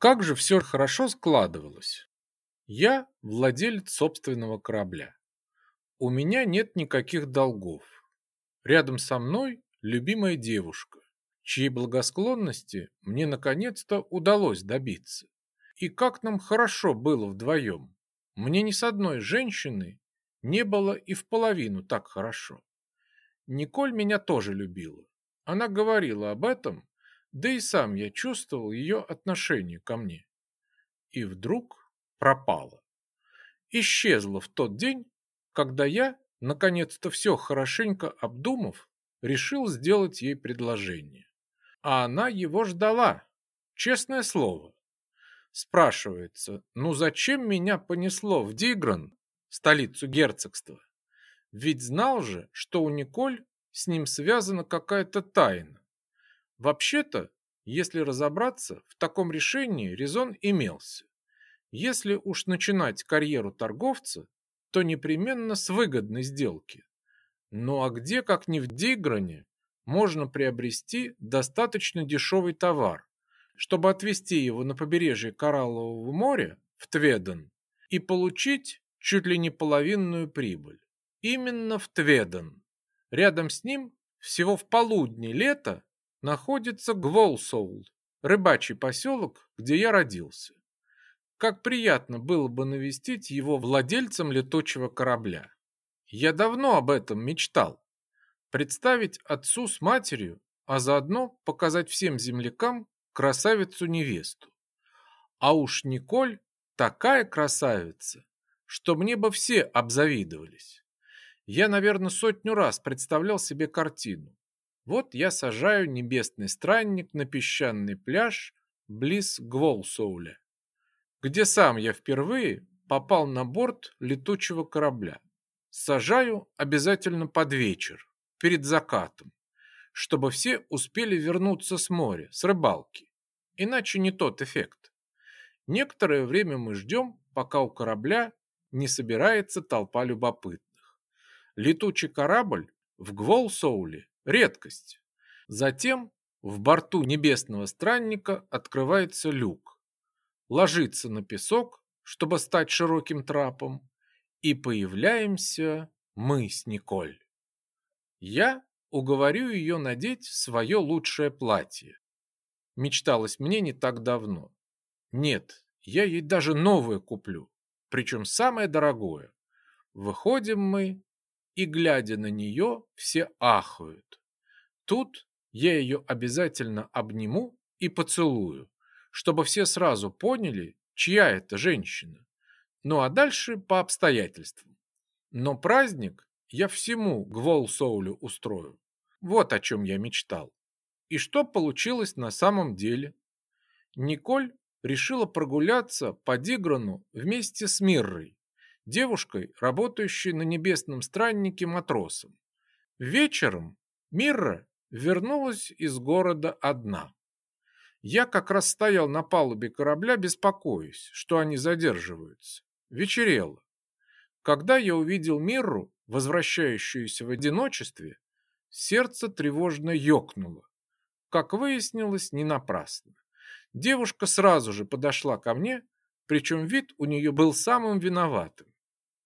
Как же все хорошо складывалось. Я владелец собственного корабля. У меня нет никаких долгов. Рядом со мной любимая девушка, чьей благосклонности мне наконец-то удалось добиться. И как нам хорошо было вдвоем. Мне ни с одной женщиной не было и в половину так хорошо. Николь меня тоже любила. Она говорила об этом да и сам я чувствовал ее отношение ко мне. И вдруг пропала. Исчезла в тот день, когда я, наконец-то все хорошенько обдумав, решил сделать ей предложение. А она его ждала, честное слово. Спрашивается, ну зачем меня понесло в Дигран, столицу герцогства? Ведь знал же, что у Николь с ним связана какая-то тайна. Вообще-то, если разобраться, в таком решении резон имелся. Если уж начинать карьеру торговца, то непременно с выгодной сделки. Ну а где, как не в Дигране, можно приобрести достаточно дешевый товар, чтобы отвезти его на побережье Кораллового моря, в Тведен, и получить чуть ли не половинную прибыль. Именно в Тведен. Рядом с ним всего в полудне лета находится Гволсоул, рыбачий поселок, где я родился. Как приятно было бы навестить его владельцем летучего корабля. Я давно об этом мечтал. Представить отцу с матерью, а заодно показать всем землякам красавицу-невесту. А уж Николь такая красавица, что мне бы все обзавидовались. Я, наверное, сотню раз представлял себе картину. Вот я сажаю небесный странник на песчаный пляж близ Гволсоуля, где сам я впервые попал на борт летучего корабля. Сажаю обязательно под вечер, перед закатом, чтобы все успели вернуться с моря, с рыбалки. Иначе не тот эффект. Некоторое время мы ждем, пока у корабля не собирается толпа любопытных. Летучий корабль в Гволсоуле Редкость. Затем в борту небесного странника открывается люк. Ложится на песок, чтобы стать широким трапом, и появляемся мы с Николь. Я уговорю ее надеть свое лучшее платье. Мечталось мне не так давно. Нет, я ей даже новое куплю, причем самое дорогое. Выходим мы и, глядя на нее, все ахают. Тут я ее обязательно обниму и поцелую, чтобы все сразу поняли, чья это женщина. Ну а дальше по обстоятельствам. Но праздник я всему Гволсоулю устрою. Вот о чем я мечтал. И что получилось на самом деле? Николь решила прогуляться по Диграну вместе с Миррой, девушкой, работающей на небесном страннике матросом. Вечером Мирра вернулась из города одна. Я как раз стоял на палубе корабля, беспокоясь, что они задерживаются. Вечерело. Когда я увидел Мирру, возвращающуюся в одиночестве, сердце тревожно ёкнуло. Как выяснилось, не напрасно. Девушка сразу же подошла ко мне, причем вид у нее был самым виноватым.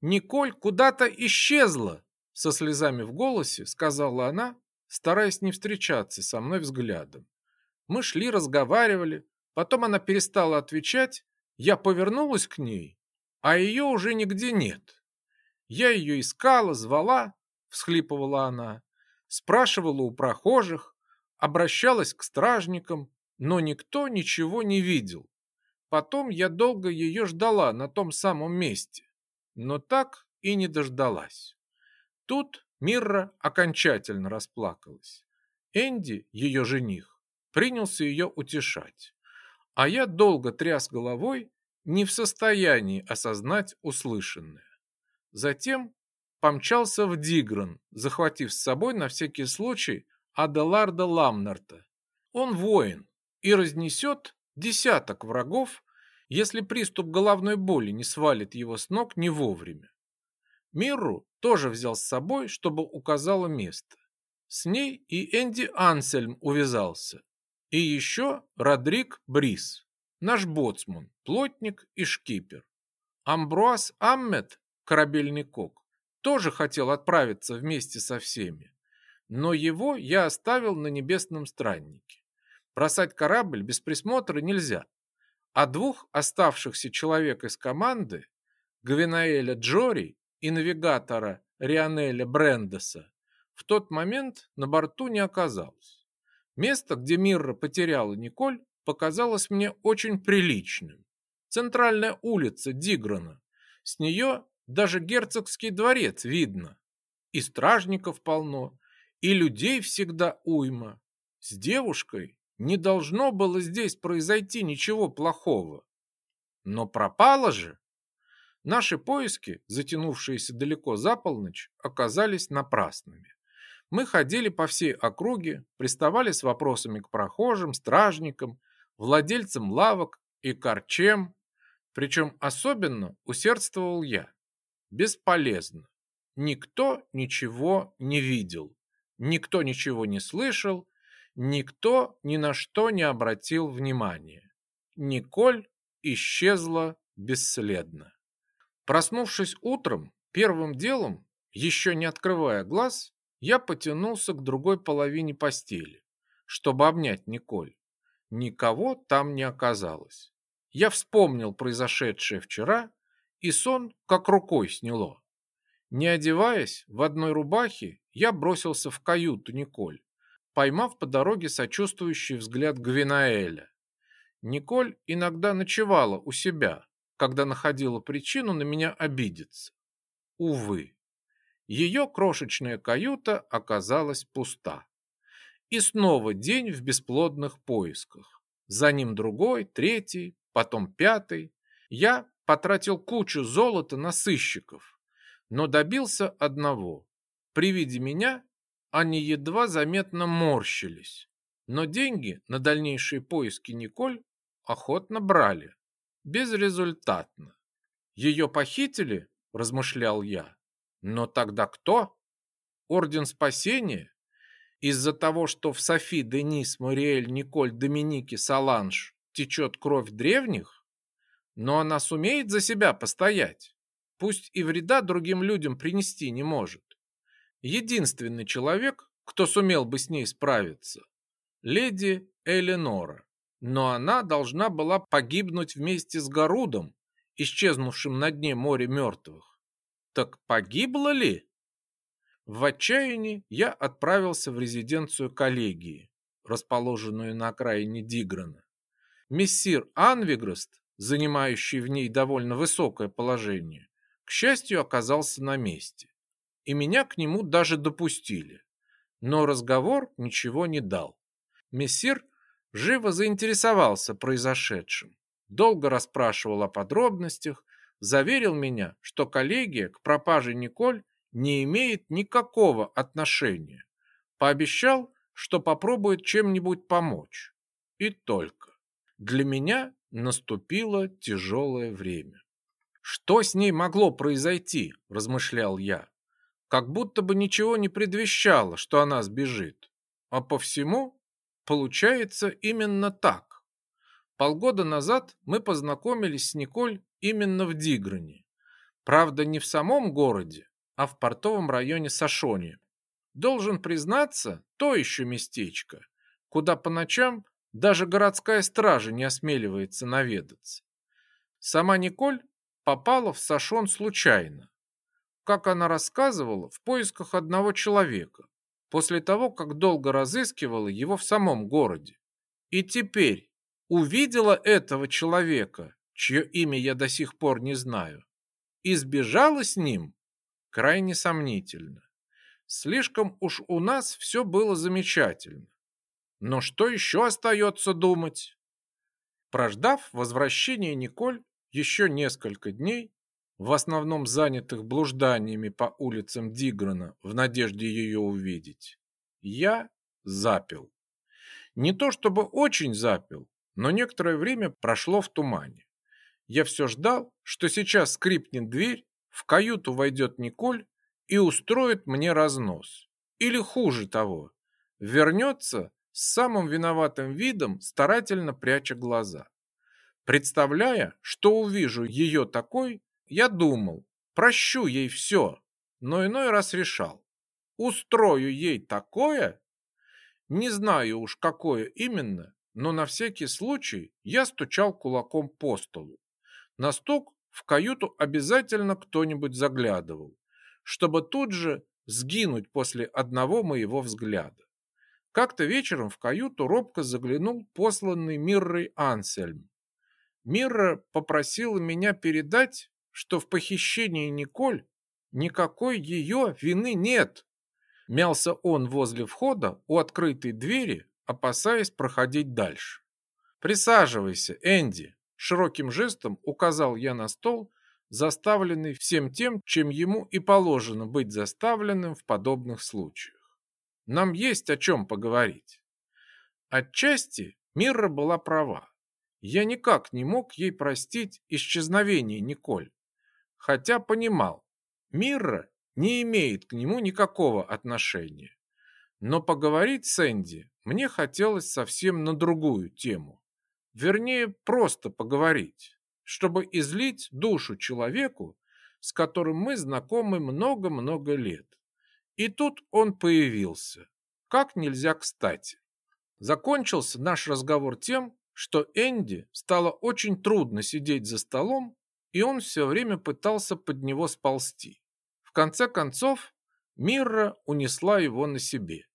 Николь куда-то исчезла, со слезами в голосе сказала она, стараясь не встречаться со мной взглядом. Мы шли, разговаривали, потом она перестала отвечать, я повернулась к ней, а ее уже нигде нет. Я ее искала, звала, всхлипывала она, спрашивала у прохожих, обращалась к стражникам, но никто ничего не видел. Потом я долго ее ждала на том самом месте но так и не дождалась. Тут Мирра окончательно расплакалась. Энди, ее жених, принялся ее утешать, а я долго тряс головой, не в состоянии осознать услышанное. Затем помчался в Дигран, захватив с собой на всякий случай Аделарда Ламнарта. Он воин и разнесет десяток врагов если приступ головной боли не свалит его с ног не вовремя. Мирру тоже взял с собой, чтобы указала место. С ней и Энди Ансельм увязался. И еще Родрик Брис. наш боцман, плотник и шкипер. Амбруаз Аммет, корабельный кок, тоже хотел отправиться вместе со всеми, но его я оставил на небесном страннике. Бросать корабль без присмотра нельзя, а двух оставшихся человек из команды, Гвинаэля Джори и навигатора Рионеля Брендеса, в тот момент на борту не оказалось. Место, где Мирра потеряла Николь, показалось мне очень приличным. Центральная улица Диграна. С нее даже герцогский дворец видно. И стражников полно, и людей всегда уйма. С девушкой не должно было здесь произойти ничего плохого. Но пропала же. Наши поиски, затянувшиеся далеко за полночь, оказались напрасными. Мы ходили по всей округе, приставали с вопросами к прохожим, стражникам, владельцам лавок и корчем, причем особенно усердствовал я. Бесполезно. Никто ничего не видел, никто ничего не слышал, никто ни на что не обратил внимания. Николь исчезла бесследно. Проснувшись утром, первым делом, еще не открывая глаз, я потянулся к другой половине постели, чтобы обнять Николь. Никого там не оказалось. Я вспомнил произошедшее вчера, и сон как рукой сняло. Не одеваясь, в одной рубахе я бросился в каюту Николь, поймав по дороге сочувствующий взгляд Гвинаэля. Николь иногда ночевала у себя, когда находила причину на меня обидеться. Увы, ее крошечная каюта оказалась пуста. И снова день в бесплодных поисках. За ним другой, третий, потом пятый. Я потратил кучу золота на сыщиков, но добился одного. При виде меня они едва заметно морщились, но деньги на дальнейшие поиски Николь охотно брали безрезультатно. Ее похитили, размышлял я. Но тогда кто? Орден спасения? Из-за того, что в Софи, Денис, Мариэль, Николь, Доминики, Саланж течет кровь древних? Но она сумеет за себя постоять. Пусть и вреда другим людям принести не может. Единственный человек, кто сумел бы с ней справиться, леди Эленора но она должна была погибнуть вместе с Гарудом, исчезнувшим на дне моря мертвых. Так погибла ли? В отчаянии я отправился в резиденцию коллегии, расположенную на окраине Диграна. Мессир Анвиграст, занимающий в ней довольно высокое положение, к счастью, оказался на месте, и меня к нему даже допустили. Но разговор ничего не дал. Мессир живо заинтересовался произошедшим, долго расспрашивал о подробностях, заверил меня, что коллегия к пропаже Николь не имеет никакого отношения. Пообещал, что попробует чем-нибудь помочь. И только. Для меня наступило тяжелое время. Что с ней могло произойти, размышлял я. Как будто бы ничего не предвещало, что она сбежит. А по всему Получается именно так. Полгода назад мы познакомились с Николь именно в Дигране. Правда, не в самом городе, а в портовом районе Сашони. Должен признаться, то еще местечко, куда по ночам даже городская стража не осмеливается наведаться. Сама Николь попала в Сашон случайно. Как она рассказывала, в поисках одного человека, после того, как долго разыскивала его в самом городе. И теперь увидела этого человека, чье имя я до сих пор не знаю, и сбежала с ним, крайне сомнительно. Слишком уж у нас все было замечательно. Но что еще остается думать? Прождав возвращение Николь еще несколько дней, в основном занятых блужданиями по улицам Диграна в надежде ее увидеть, я запил. Не то чтобы очень запил, но некоторое время прошло в тумане. Я все ждал, что сейчас скрипнет дверь, в каюту войдет Николь и устроит мне разнос. Или хуже того, вернется с самым виноватым видом, старательно пряча глаза. Представляя, что увижу ее такой, я думал, прощу ей все, но иной раз решал, устрою ей такое, не знаю уж какое именно, но на всякий случай я стучал кулаком по столу. На стук в каюту обязательно кто-нибудь заглядывал, чтобы тут же сгинуть после одного моего взгляда. Как-то вечером в каюту робко заглянул посланный Миррой Ансельм. Мирра попросила меня передать, что в похищении Николь никакой ее вины нет. Мялся он возле входа у открытой двери, опасаясь проходить дальше. «Присаживайся, Энди!» Широким жестом указал я на стол, заставленный всем тем, чем ему и положено быть заставленным в подобных случаях. Нам есть о чем поговорить. Отчасти Мирра была права. Я никак не мог ей простить исчезновение Николь, хотя понимал, Мирра не имеет к нему никакого отношения. Но поговорить с Энди мне хотелось совсем на другую тему. Вернее, просто поговорить, чтобы излить душу человеку, с которым мы знакомы много-много лет. И тут он появился, как нельзя кстати. Закончился наш разговор тем, что Энди стало очень трудно сидеть за столом, и он все время пытался под него сползти. В конце концов, Мирра унесла его на себе.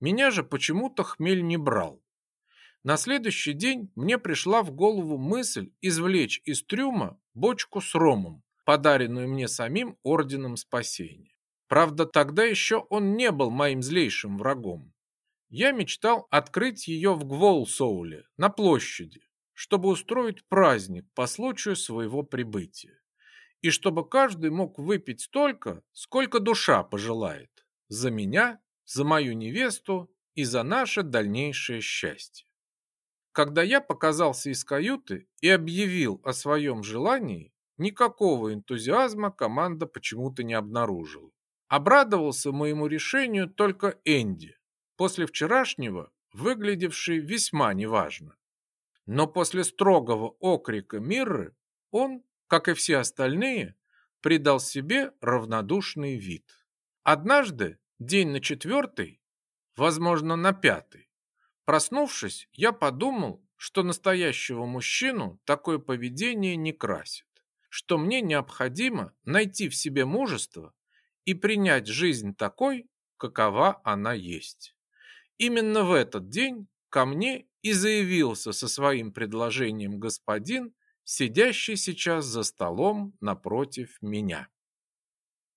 Меня же почему-то хмель не брал. На следующий день мне пришла в голову мысль извлечь из трюма бочку с ромом, подаренную мне самим Орденом Спасения. Правда, тогда еще он не был моим злейшим врагом. Я мечтал открыть ее в Гволсоуле, на площади, чтобы устроить праздник по случаю своего прибытия. И чтобы каждый мог выпить столько, сколько душа пожелает. За меня, за мою невесту и за наше дальнейшее счастье. Когда я показался из каюты и объявил о своем желании, никакого энтузиазма команда почему-то не обнаружила. Обрадовался моему решению только Энди, после вчерашнего выглядевший весьма неважно. Но после строгого окрика Мирры он, как и все остальные, придал себе равнодушный вид. Однажды, день на четвертый, возможно, на пятый, Проснувшись, я подумал, что настоящего мужчину такое поведение не красит, что мне необходимо найти в себе мужество и принять жизнь такой, какова она есть. Именно в этот день ко мне и заявился со своим предложением господин, сидящий сейчас за столом напротив меня.